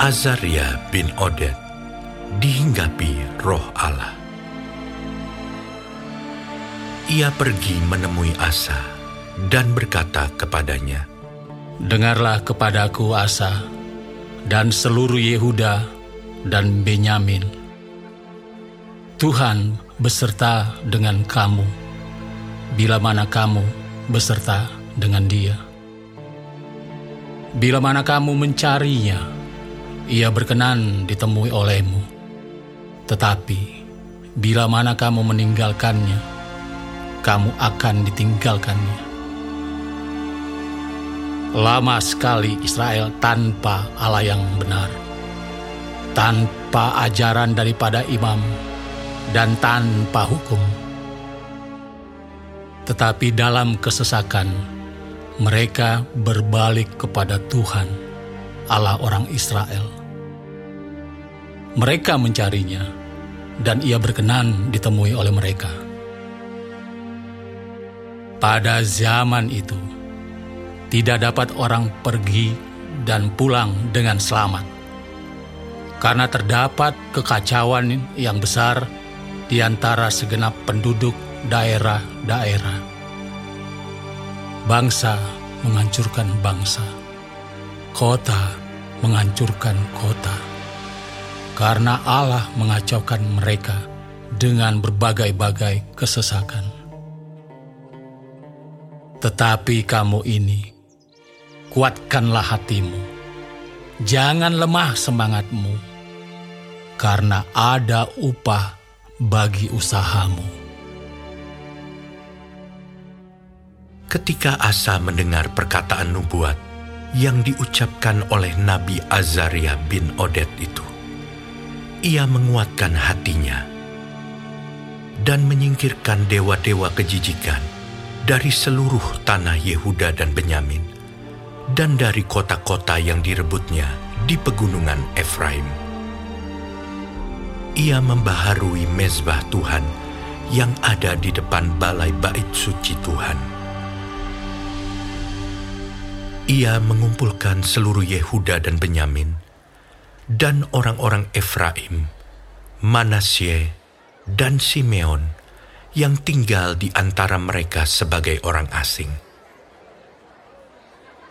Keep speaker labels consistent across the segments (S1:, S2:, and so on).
S1: Azaria bin Oded dihinggapi roh Allah. Ia pergi menemui Asa dan berkata kepadanya,
S2: Dengarlah kepadaku Asa dan seluruh Yehuda dan Benyamin. Tuhan beserta dengan kamu, bila mana kamu beserta dengan dia. Bila mana kamu mencarinya, ia berkenan ditemui olehmu. Tetapi, bila mana kamu meninggalkannya, kamu akan ditinggalkannya. Lama sekali Israel tanpa Allah yang benar, tanpa ajaran daripada imam, dan tanpa hukum. Tetapi dalam kesesakan, mereka berbalik kepada Tuhan, Allah orang Israel. Mereka mencarinya, dan ia berkenan ditemui oleh mereka. Pada zaman itu, tidak dapat orang pergi dan pulang dengan selamat, karena terdapat kekacauan yang besar di antara segenap penduduk daerah-daerah. Bangsa menghancurkan bangsa, kota menghancurkan kota, karena Allah mengacaukan mereka dengan berbagai-bagai kesesakan. Tetapi kamu ini, kuatkanlah hatimu, jangan lemah semangatmu, karena ada upah bagi usahamu.
S1: Ketika Asa mendengar perkataan nubuat yang diucapkan oleh Nabi Azaria bin Oded itu, ia menguatkan hatinya dan menyingkirkan dewa-dewa kejijikan dari seluruh tanah Yehuda dan Benyamin, dan dari kota-kota yang direbutnya di pegunungan Efraim. Ia membaharui mezbah Tuhan yang ada di depan balai bait suci Tuhan. Ia mengumpulkan seluruh Yehuda dan Benyamin, dan orang-orang Efraim, Manasye, dan Simeon, yang tinggal di antara mereka sebagai orang asing.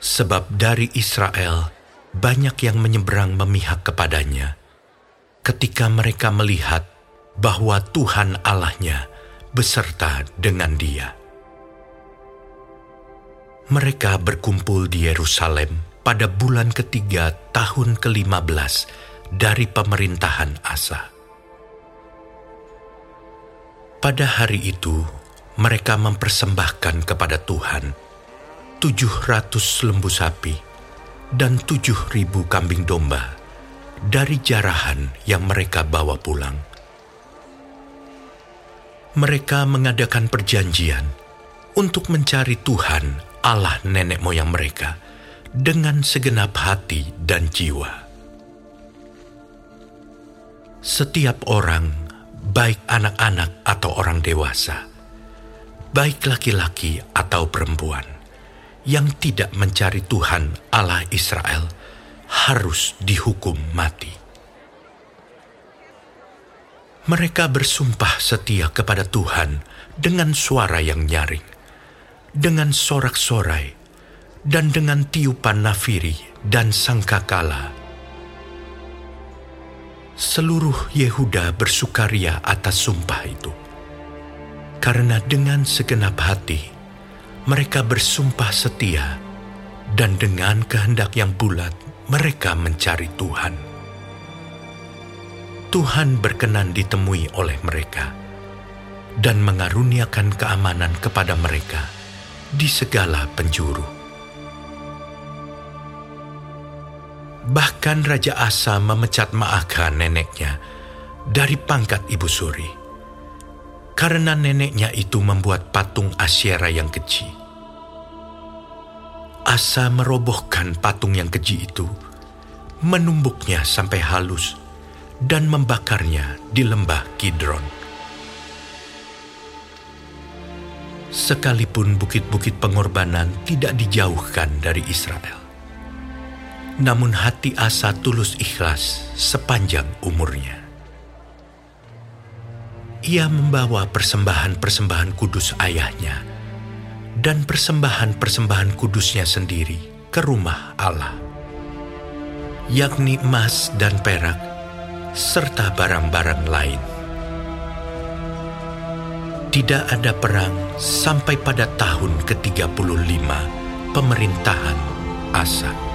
S1: Sebab dari Israel banyak yang menyeberang memihak kepadanya ketika mereka melihat bahwa Tuhan Allahnya beserta dengan dia. Mereka berkumpul di Yerusalem pada bulan ketiga tahun ke-15 dari pemerintahan Asa. Pada hari itu, mereka mempersembahkan kepada Tuhan tujuh ratus lembu sapi dan tujuh ribu kambing domba dari jarahan yang mereka bawa pulang. Mereka mengadakan perjanjian untuk mencari Tuhan Allah nenek moyang mereka dengan segenap hati dan jiwa. Setiap orang baik anak-anak atau orang dewasa, baik laki-laki atau perempuan, yang tidak mencari Tuhan Allah Israel harus dihukum mati. Mereka bersumpah setia kepada Tuhan dengan suara yang nyaring, dengan sorak-sorai, dan dengan tiupan nafiri dan sangkakala seluruh Yehuda bersukaria atas sumpah itu. Karena dengan segenap hati, mereka bersumpah setia, dan dengan kehendak yang bulat, mereka mencari Tuhan. Tuhan berkenan ditemui oleh mereka, dan mengaruniakan keamanan kepada mereka di segala penjuru. Bahkan Raja Asa memecat Maaka neneknya dari pangkat ibu suri. Karena neneknya itu membuat patung Asyera yang keji. Asa merobohkan patung yang keji itu, menumbuknya sampai halus, dan membakarnya di lembah Kidron. Sekalipun bukit-bukit pengorbanan tidak dijauhkan dari Israel Namun hati Asa tulus ikhlas sepanjang umurnya. Ia membawa persembahan-persembahan kudus ayahnya dan persembahan-persembahan kudusnya sendiri ke rumah Allah, yakni emas dan perak, serta barang-barang lain. Tidak ada perang sampai pada tahun ke-35 pemerintahan Asa.